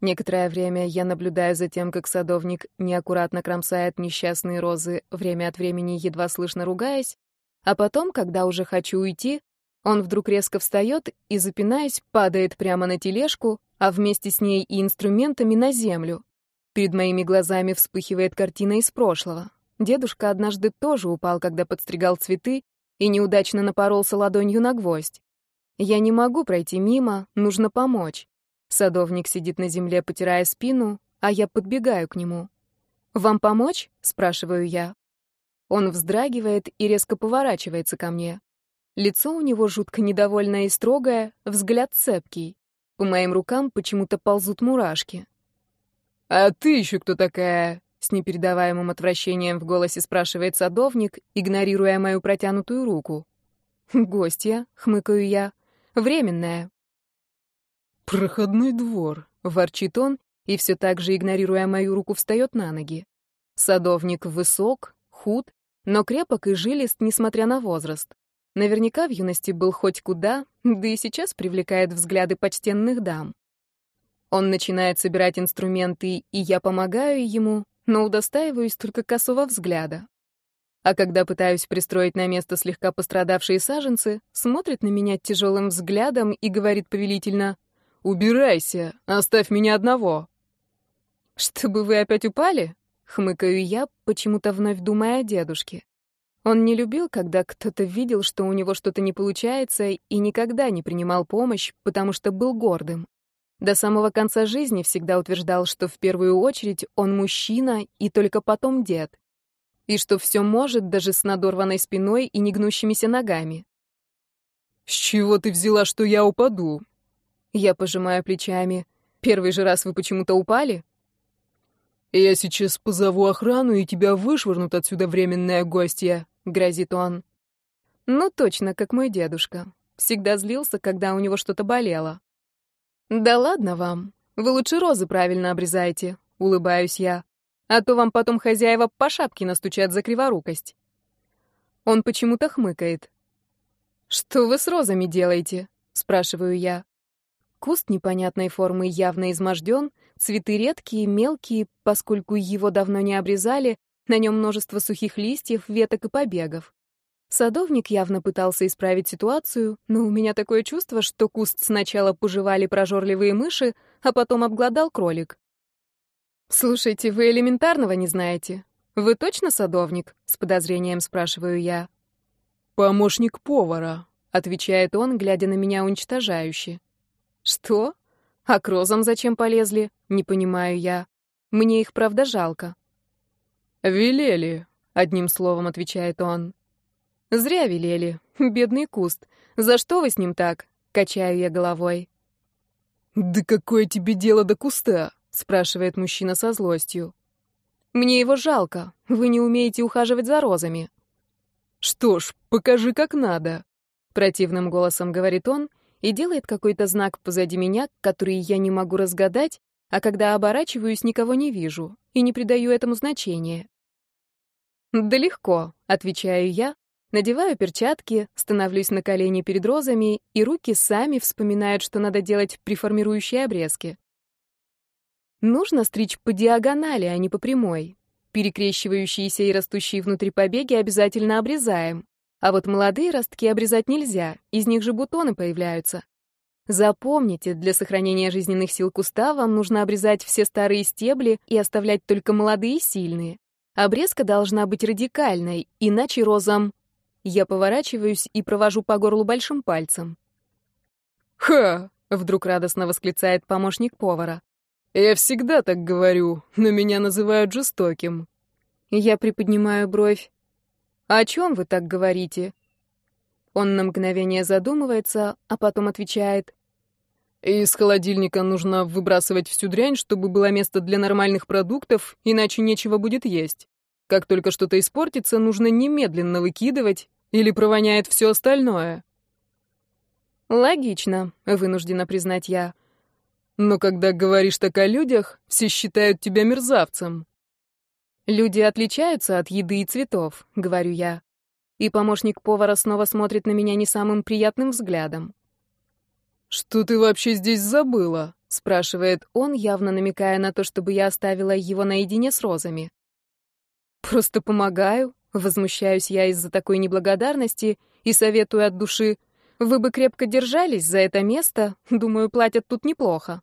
Некоторое время я наблюдаю за тем, как садовник неаккуратно кромсает несчастные розы, время от времени едва слышно ругаясь, а потом, когда уже хочу уйти, он вдруг резко встает и, запинаясь, падает прямо на тележку, а вместе с ней и инструментами на землю. Перед моими глазами вспыхивает картина из прошлого. Дедушка однажды тоже упал, когда подстригал цветы, и неудачно напоролся ладонью на гвоздь. Я не могу пройти мимо, нужно помочь. Садовник сидит на земле, потирая спину, а я подбегаю к нему. «Вам помочь?» — спрашиваю я. Он вздрагивает и резко поворачивается ко мне. Лицо у него жутко недовольное и строгое, взгляд цепкий. По моим рукам почему-то ползут мурашки.
«А ты еще кто такая?»
— с непередаваемым отвращением в голосе спрашивает садовник, игнорируя мою протянутую руку. «Гостья», — хмыкаю я. Временная.
«Проходной двор», — ворчит он, и все так же, игнорируя мою руку, встает на ноги.
Садовник высок, худ, но крепок и жилист, несмотря на возраст. Наверняка в юности был хоть куда, да и сейчас привлекает взгляды почтенных дам. Он начинает собирать инструменты, и я помогаю ему, но удостаиваюсь только косого взгляда. А когда пытаюсь пристроить на место слегка пострадавшие саженцы, смотрит на меня тяжелым взглядом и говорит повелительно «Убирайся, оставь меня одного». «Чтобы вы опять упали?» — хмыкаю я, почему-то вновь думая о дедушке. Он не любил, когда кто-то видел, что у него что-то не получается, и никогда не принимал помощь, потому что был гордым. До самого конца жизни всегда утверждал, что в первую очередь он мужчина и только потом дед и что все может даже с надорванной спиной и негнущимися ногами.
«С чего ты взяла, что я упаду?»
Я пожимаю плечами. «Первый же раз вы почему-то упали?»
«Я сейчас позову охрану, и тебя вышвырнут отсюда временная гостья», — грозит он.
Ну, точно, как мой дедушка. Всегда злился, когда у него что-то болело. «Да ладно вам. Вы лучше розы правильно обрезайте», — улыбаюсь я а то вам потом хозяева по шапке настучат за криворукость. Он почему-то хмыкает. «Что вы с розами делаете?» — спрашиваю я. Куст непонятной формы явно изможден, цветы редкие, мелкие, поскольку его давно не обрезали, на нем множество сухих листьев, веток и побегов. Садовник явно пытался исправить ситуацию, но у меня такое чувство, что куст сначала пожевали прожорливые мыши, а потом обглодал кролик. «Слушайте, вы элементарного не знаете. Вы точно садовник?» — с подозрением спрашиваю я.
«Помощник повара», —
отвечает он, глядя на меня уничтожающе. «Что? А к розам зачем полезли? Не понимаю я. Мне их правда жалко».
«Велели», — одним словом отвечает он.
«Зря велели. Бедный куст. За что вы с ним так?» — качаю я головой.
«Да какое тебе дело до куста?»
спрашивает мужчина со злостью. Мне его жалко. Вы не умеете ухаживать за розами.
Что ж, покажи, как надо,
противным голосом говорит он и делает какой-то знак позади меня, который я не могу разгадать, а когда оборачиваюсь, никого не вижу и не придаю этому значения. «Да легко», — отвечаю я, надеваю перчатки, становлюсь на колени перед розами, и руки сами вспоминают, что надо делать при формирующей обрезке. Нужно стричь по диагонали, а не по прямой. Перекрещивающиеся и растущие внутри побеги обязательно обрезаем. А вот молодые ростки обрезать нельзя, из них же бутоны появляются. Запомните, для сохранения жизненных сил куста вам нужно обрезать все старые стебли и оставлять только молодые сильные. Обрезка должна быть радикальной, иначе розам... Я поворачиваюсь и провожу по горлу большим пальцем.
«Ха!»
— вдруг радостно восклицает помощник повара.
«Я всегда так говорю, но меня называют жестоким».
Я приподнимаю бровь. «О чем вы так говорите?» Он на мгновение задумывается, а потом отвечает.
«Из холодильника нужно выбрасывать всю дрянь, чтобы было место для нормальных продуктов, иначе нечего будет есть. Как только что-то испортится, нужно немедленно выкидывать, или провоняет все остальное».
«Логично», — вынуждена признать я.
Но когда говоришь так о людях, все считают тебя мерзавцем.
Люди отличаются от еды и цветов, говорю я. И помощник повара снова смотрит на меня не самым приятным взглядом.
Что ты вообще здесь забыла? спрашивает он, явно намекая на то, чтобы я оставила его наедине с розами.
Просто помогаю, возмущаюсь я из-за такой неблагодарности и советую от души: вы бы крепко держались за это место, думаю, платят тут неплохо.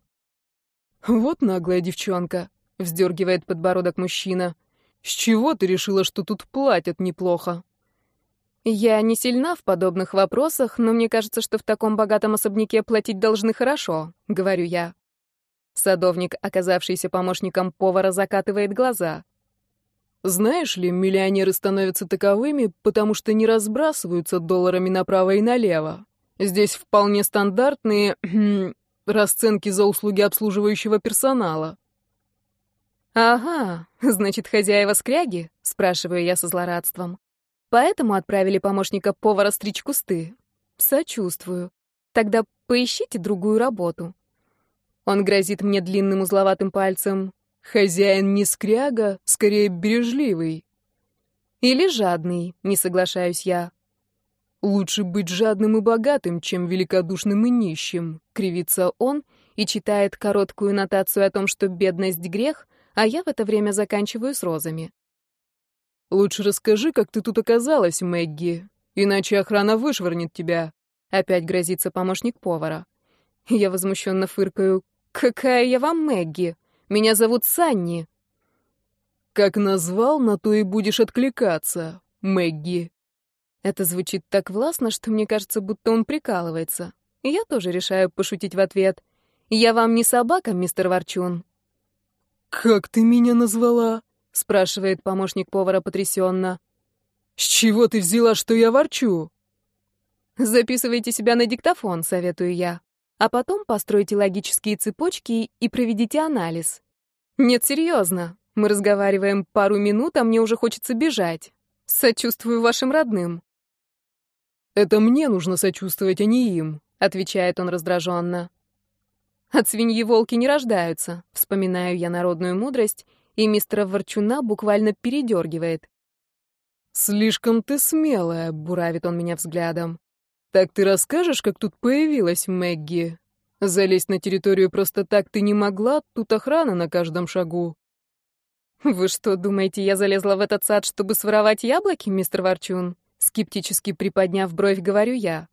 Вот наглая девчонка, вздергивает подбородок мужчина. С чего ты решила, что тут платят неплохо?
Я не сильна в подобных вопросах, но мне кажется, что в таком богатом особняке платить должны хорошо, говорю я. Садовник, оказавшийся помощником повара, закатывает глаза.
Знаешь ли, миллионеры становятся таковыми, потому что не разбрасываются долларами направо и налево. Здесь вполне стандартные расценки за услуги обслуживающего персонала.
«Ага, значит, хозяева скряги?» — спрашиваю я со злорадством. «Поэтому отправили помощника повара стричь кусты?» «Сочувствую. Тогда поищите другую работу». Он грозит мне длинным узловатым пальцем.
Хозяин не скряга, скорее бережливый.
Или жадный, не соглашаюсь я.
Лучше быть жадным и богатым, чем великодушным и нищим, кривится он и читает короткую нотацию о том, что бедность грех, а я в это время заканчиваю с розами. Лучше расскажи, как ты тут оказалась, Мэгги, иначе охрана вышвырнет тебя.
Опять грозится помощник повара. Я возмущенно фыркаю. Какая я вам Мэгги? Меня зовут Санни».
«Как назвал, на то и будешь откликаться, Мэгги».
Это звучит так властно, что мне кажется, будто он прикалывается. Я тоже решаю пошутить в ответ. «Я вам не собака, мистер Ворчун».
«Как ты меня назвала?»
— спрашивает помощник повара потрясенно.
«С чего ты взяла, что я ворчу?»
«Записывайте себя на диктофон», — советую я а потом постройте логические цепочки и проведите анализ. Нет, серьезно. Мы разговариваем пару минут, а мне уже хочется бежать. Сочувствую вашим родным.
Это мне нужно сочувствовать, а не им,
отвечает он раздраженно. От свиньи волки не рождаются, вспоминаю я народную мудрость, и мистера Ворчуна буквально передергивает.
«Слишком ты смелая», — буравит он меня взглядом. «Так ты расскажешь, как тут появилась Мэгги? Залезть на территорию просто так ты не могла, тут охрана на каждом шагу».
«Вы что, думаете, я залезла в этот сад, чтобы своровать яблоки, мистер Ворчун?» Скептически приподняв бровь, говорю я.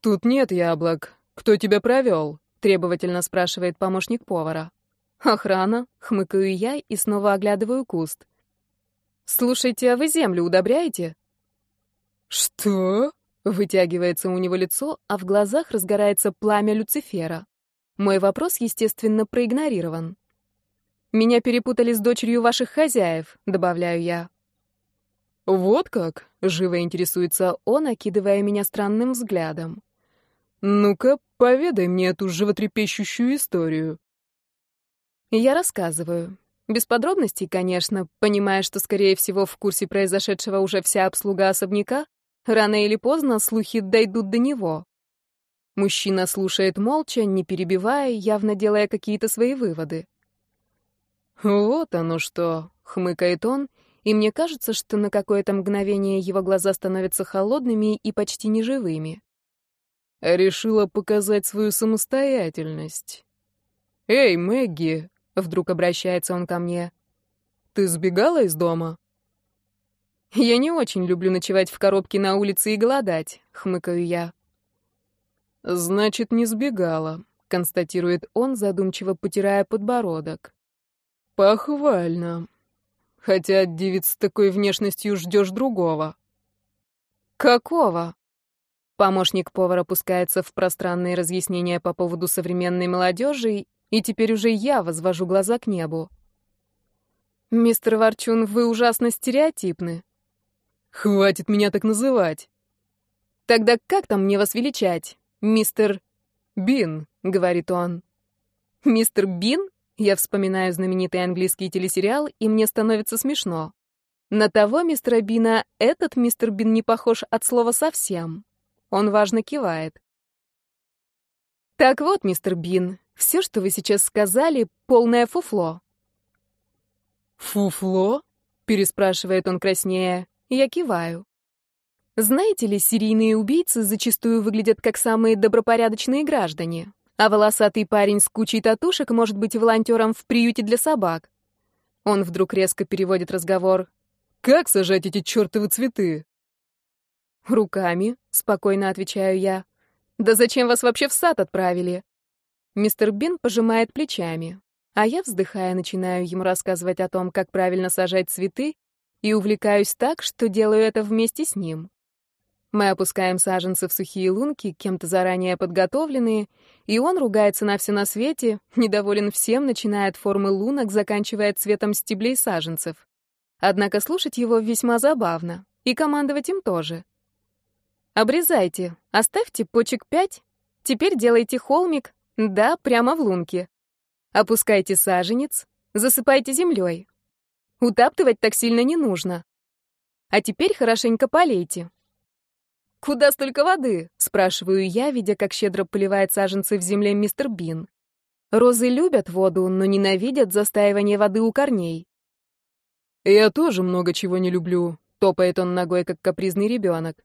«Тут нет яблок. Кто тебя провел?» — требовательно спрашивает помощник повара.
«Охрана», — хмыкаю я и снова оглядываю куст. «Слушайте, а вы землю удобряете?»
«Что?»
Вытягивается у него лицо, а в глазах разгорается пламя Люцифера. Мой вопрос, естественно, проигнорирован. «Меня перепутали с дочерью ваших хозяев», — добавляю я.
«Вот как?» — живо интересуется он, окидывая меня странным взглядом. «Ну-ка, поведай мне эту животрепещущую историю».
Я рассказываю. Без подробностей, конечно, понимая, что, скорее всего, в курсе произошедшего уже вся обслуга особняка, Рано или поздно слухи дойдут до него. Мужчина слушает молча, не перебивая, явно делая какие-то свои выводы.
«Вот оно что!» — хмыкает он, и мне кажется, что на какое-то мгновение его глаза становятся холодными и почти неживыми. Решила показать свою самостоятельность. «Эй, Мэгги!» — вдруг обращается он ко мне. Ты сбегала из дома?»
«Я не очень люблю ночевать в коробке на улице и голодать», — хмыкаю я.
«Значит, не сбегала», — констатирует он, задумчиво потирая подбородок. «Похвально. Хотя от девиц с такой внешностью ждешь другого».
«Какого?» Помощник повара опускается в пространные разъяснения по поводу современной молодежи, и теперь уже я возвожу глаза к небу. «Мистер Ворчун, вы ужасно стереотипны».
«Хватит меня так называть».
«Тогда как там мне вас величать? «Мистер
Бин», — говорит он.
«Мистер Бин?» Я вспоминаю знаменитый английский телесериал, и мне становится смешно. На того мистера Бина этот мистер Бин не похож от слова совсем. Он важно кивает. «Так вот, мистер Бин, все, что вы сейчас сказали, полное фуфло».
«Фуфло?» — переспрашивает он краснее. Я киваю.
Знаете ли, серийные убийцы зачастую выглядят как самые добропорядочные граждане, а волосатый парень с кучей татушек может быть волонтером в приюте для собак. Он вдруг резко переводит разговор.
«Как сажать эти чертовы цветы?»
«Руками», — спокойно отвечаю я. «Да зачем вас вообще в сад отправили?» Мистер Бин пожимает плечами, а я, вздыхая, начинаю ему рассказывать о том, как правильно сажать цветы, и увлекаюсь так, что делаю это вместе с ним. Мы опускаем саженцы в сухие лунки, кем-то заранее подготовленные, и он ругается на все на свете, недоволен всем, начиная от формы лунок, заканчивая цветом стеблей саженцев. Однако слушать его весьма забавно, и командовать им тоже. Обрезайте, оставьте почек пять, теперь делайте холмик, да, прямо в лунке. Опускайте саженец, засыпайте землей. Утаптывать так сильно не нужно. А теперь хорошенько полейте, «Куда столько воды?» — спрашиваю я, видя, как щедро поливает саженцы в земле мистер Бин. Розы любят воду, но ненавидят застаивание воды у корней.
«Я тоже много чего не люблю», — топает он ногой, как капризный ребенок.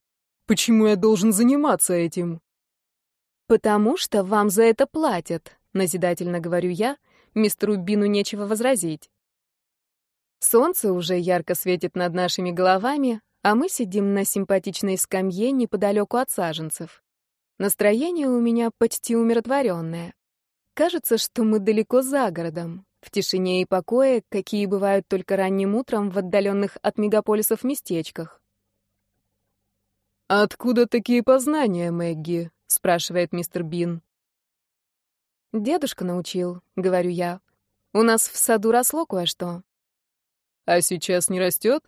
«Почему я должен заниматься этим?»
«Потому что вам за это платят», — назидательно говорю я, мистеру Бину нечего возразить. Солнце уже ярко светит над нашими головами, а мы сидим на симпатичной скамье неподалеку от саженцев. Настроение у меня почти умиротворенное. Кажется, что мы далеко за городом, в тишине и покое, какие бывают только ранним утром в отдаленных от мегаполисов местечках.
«Откуда такие познания, Мэгги?» — спрашивает мистер Бин.
«Дедушка научил», — говорю я. «У нас в саду росло кое-что».
«А сейчас не растет?»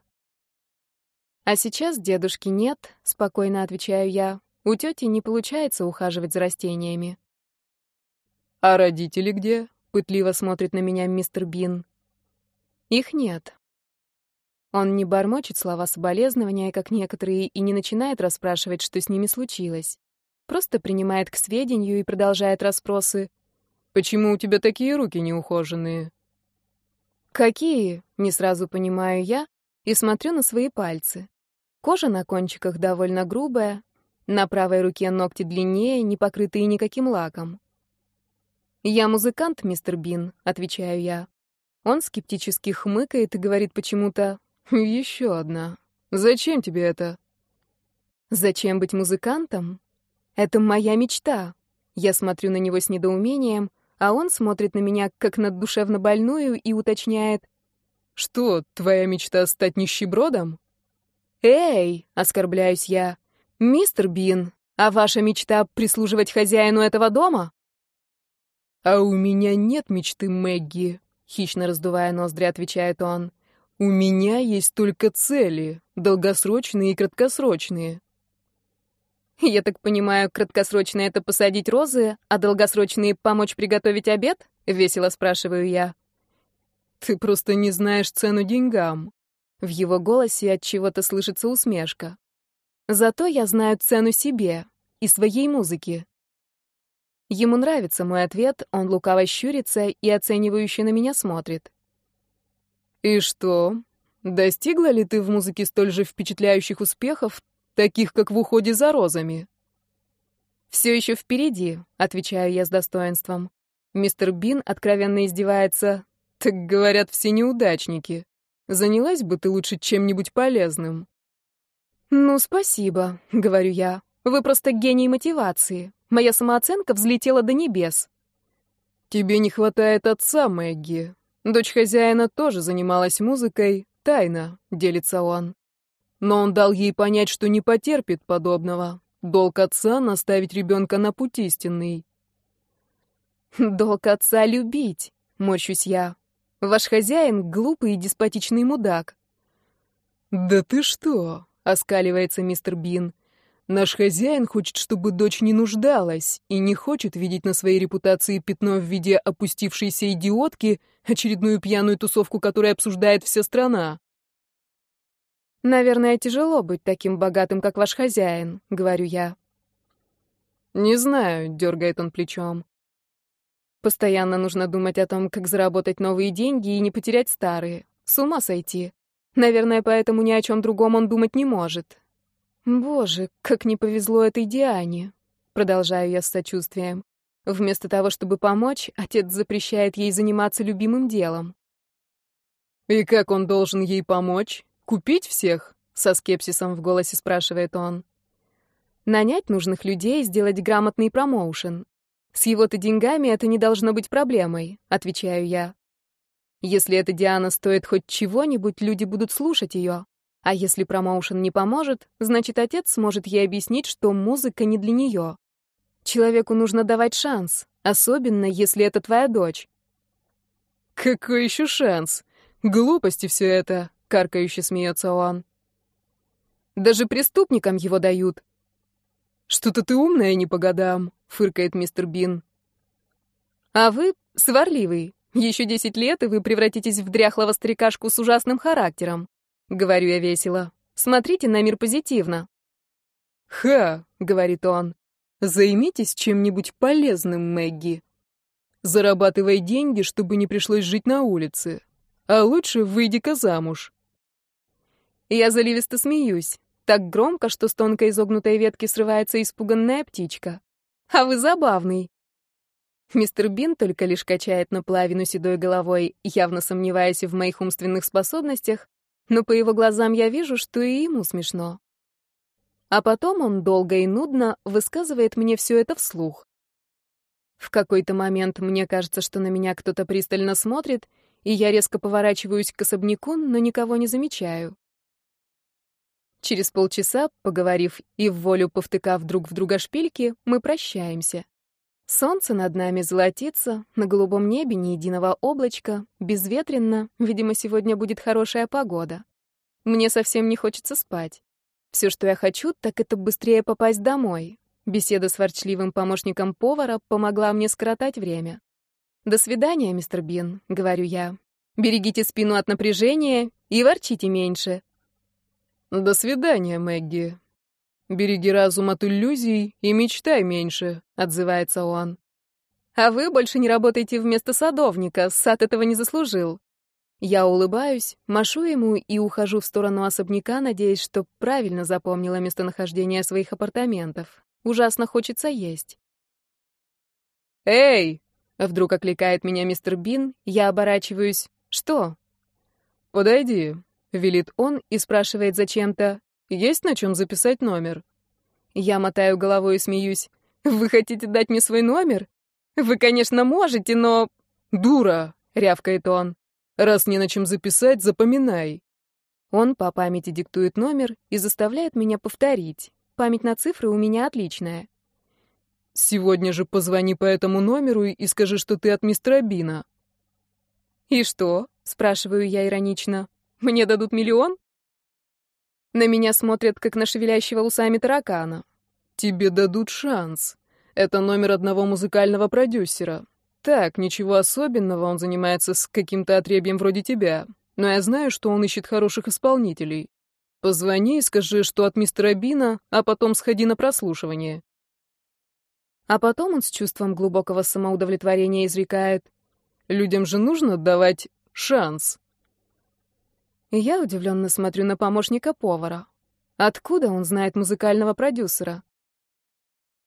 А сейчас дедушки нет, спокойно отвечаю я. У тети не получается ухаживать за растениями.
А родители где? Пытливо смотрит на меня мистер Бин.
Их нет. Он не бормочет слова соболезнования, как некоторые, и не начинает расспрашивать, что с ними случилось. Просто принимает к сведению и продолжает расспросы.
«Почему у тебя такие руки неухоженные?»
«Какие?» — не сразу понимаю я и смотрю на свои пальцы. Кожа на кончиках довольно грубая, на правой руке ногти длиннее, не покрытые никаким лаком. «Я музыкант, мистер Бин», — отвечаю я. Он скептически хмыкает и говорит почему-то
«Еще одна. Зачем тебе это?»
«Зачем быть музыкантом? Это моя мечта». Я смотрю на него с недоумением, а он смотрит на меня как на душевно больную и уточняет.
«Что, твоя мечта стать нищебродом?»
«Эй!» — оскорбляюсь я. «Мистер Бин, а ваша мечта — прислуживать хозяину этого дома?»
«А у меня нет мечты, Мэгги», — хищно раздувая ноздри, отвечает он. «У меня есть только цели, долгосрочные и краткосрочные».
«Я так понимаю, краткосрочные — это посадить розы, а долгосрочные — помочь приготовить обед?» — весело спрашиваю я.
«Ты просто не знаешь цену деньгам»,
в его голосе от чего-то слышится усмешка. Зато я знаю цену себе и своей музыке. Ему нравится мой ответ, он лукаво щурится и оценивающе на меня смотрит.
«И что? Достигла ли ты в музыке столь же впечатляющих успехов, таких как в уходе за розами?»
«Все еще впереди», — отвечаю я с достоинством. Мистер Бин откровенно издевается.
«Так говорят все неудачники». Занялась бы ты лучше чем-нибудь полезным.
Ну, спасибо, говорю я. Вы просто гений мотивации. Моя самооценка взлетела до небес.
Тебе не хватает отца, Мэгги. Дочь хозяина тоже занималась музыкой, тайно, делится он. Но он дал ей понять, что не потерпит подобного. Долг отца — наставить ребенка на путь истинный.
Долг отца — любить, морщусь я. Ваш хозяин — глупый и деспотичный мудак.
«Да ты что?» — оскаливается мистер Бин. «Наш хозяин хочет, чтобы дочь не нуждалась, и не хочет видеть на своей репутации пятно в виде опустившейся идиотки, очередную пьяную тусовку, которую обсуждает вся страна».
«Наверное, тяжело быть таким богатым, как ваш хозяин», — говорю я.
«Не знаю», — дергает он плечом.
Постоянно нужно думать о том, как заработать новые деньги и не потерять старые. С ума сойти. Наверное, поэтому ни о чем другом он думать не может. Боже, как не повезло этой Диане. Продолжаю я с сочувствием. Вместо того, чтобы помочь, отец запрещает ей заниматься любимым делом.
«И как он должен ей помочь? Купить всех?» — со скепсисом в голосе спрашивает он.
«Нанять нужных людей, сделать грамотный промоушен. С его-то деньгами это не должно быть проблемой, отвечаю я. Если эта Диана стоит хоть чего-нибудь, люди будут слушать ее. А если промоушен не поможет, значит, отец сможет ей объяснить, что музыка не для нее. Человеку нужно давать шанс, особенно если это твоя дочь.
Какой еще шанс? Глупости все это, каркающе смеется он.
Даже преступникам его дают.
Что-то ты умная не по годам фыркает мистер Бин.
А вы сварливый. Еще десять лет, и вы превратитесь в дряхлого старикашку с ужасным характером. Говорю я весело. Смотрите на мир позитивно.
«Ха!» — говорит он. «Займитесь чем-нибудь полезным, Мэгги. Зарабатывай деньги, чтобы не пришлось жить на улице. А лучше выйди-ка замуж».
Я заливисто смеюсь. Так громко, что с тонкой изогнутой ветки срывается испуганная птичка. А вы забавный. Мистер Бин только лишь качает наполовину седой головой, явно сомневаясь в моих умственных способностях, но по его глазам я вижу, что и ему смешно. А потом он долго и нудно высказывает мне все это вслух. В какой-то момент мне кажется, что на меня кто-то пристально смотрит, и я резко поворачиваюсь к особняку, но никого не замечаю. Через полчаса, поговорив и в волю повтыкав друг в друга шпильки, мы прощаемся. Солнце над нами золотится, на голубом небе ни единого облачка, безветренно, видимо, сегодня будет хорошая погода. Мне совсем не хочется спать. Все, что я хочу, так это быстрее попасть домой. Беседа с ворчливым помощником повара помогла мне скоротать время. «До свидания, мистер Бин», — говорю я. «Берегите спину от напряжения и ворчите меньше».
«До свидания, Мэгги. Береги разум от иллюзий и мечтай меньше», — отзывается он.
«А вы больше не работаете вместо садовника, сад этого не заслужил». Я улыбаюсь, машу ему и ухожу в сторону особняка, надеясь, что правильно запомнила местонахождение своих апартаментов. Ужасно хочется есть.
«Эй!»
— вдруг окликает меня мистер Бин, я оборачиваюсь. «Что?»
«Подойди», — велит он и спрашивает зачем-то, «Есть на чем записать номер?»
Я мотаю головой и смеюсь. «Вы хотите дать мне свой номер? Вы, конечно, можете, но...»
«Дура!» — рявкает он. «Раз не на чем записать, запоминай».
Он по памяти диктует номер и заставляет меня повторить. Память на цифры у меня отличная.
«Сегодня же позвони по этому номеру и скажи, что ты от мистера Бина».
«И что?» — спрашиваю я иронично. Мне дадут миллион? На меня смотрят, как на шевелящего усами таракана.
Тебе дадут шанс. Это номер одного музыкального продюсера. Так, ничего особенного, он занимается с каким-то отребьем вроде тебя. Но я знаю, что он ищет хороших исполнителей. Позвони и скажи, что от мистера Бина, а потом сходи на прослушивание.
А потом он с чувством глубокого самоудовлетворения изрекает.
Людям же нужно давать шанс.
Я удивленно смотрю на помощника повара. Откуда он знает музыкального продюсера?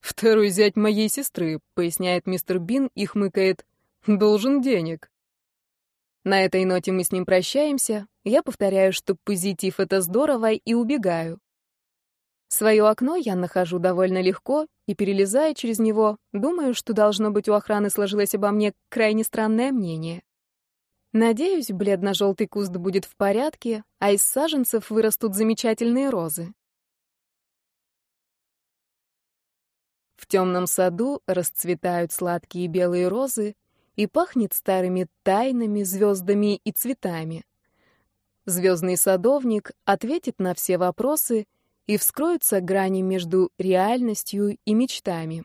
«Второй зять моей сестры», — поясняет мистер Бин и хмыкает. «Должен денег».
На этой ноте мы с ним прощаемся, я повторяю, что позитив — это здорово, и убегаю. Свое окно я нахожу довольно легко, и, перелезая через него, думаю, что, должно быть, у охраны сложилось обо мне крайне странное мнение. Надеюсь, бледно-желтый куст будет в порядке, а из саженцев вырастут замечательные розы. В темном саду расцветают сладкие белые розы и пахнет старыми тайнами, звездами и цветами. Звездный садовник ответит на все вопросы — и вскроются грани между реальностью и мечтами.